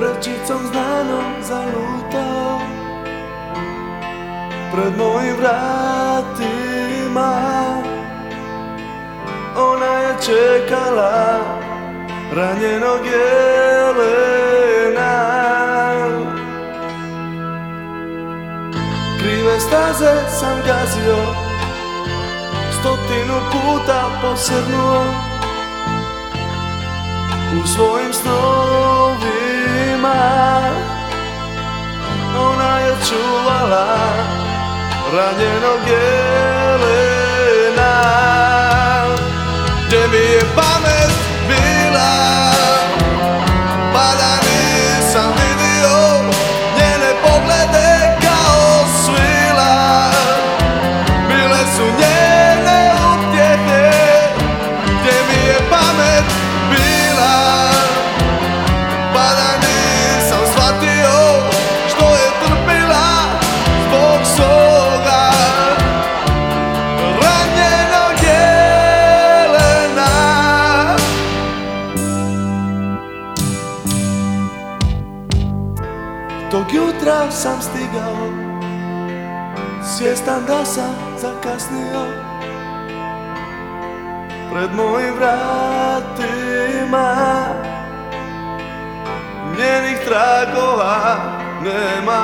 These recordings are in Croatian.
Djevojčicom znanom zalutao Pred mojim vratima. Ona je čekala ranjenog jelena. Krive staze sam gazio Stotinu puta posrnuo U svojim snovima ranjenog jelena Tog jutra sam stigao Svjestan da sam zakasnio. Pred mojim vratima Njenih tragova nema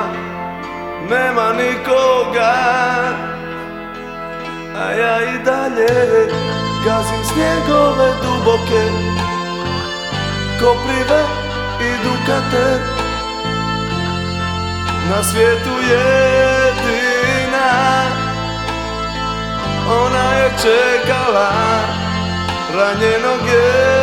Nema nikoga. A ja i dalje Gazim snjegove duboke Koprive i dukate na svijetu jedina Ona je čekala ranjenog jelena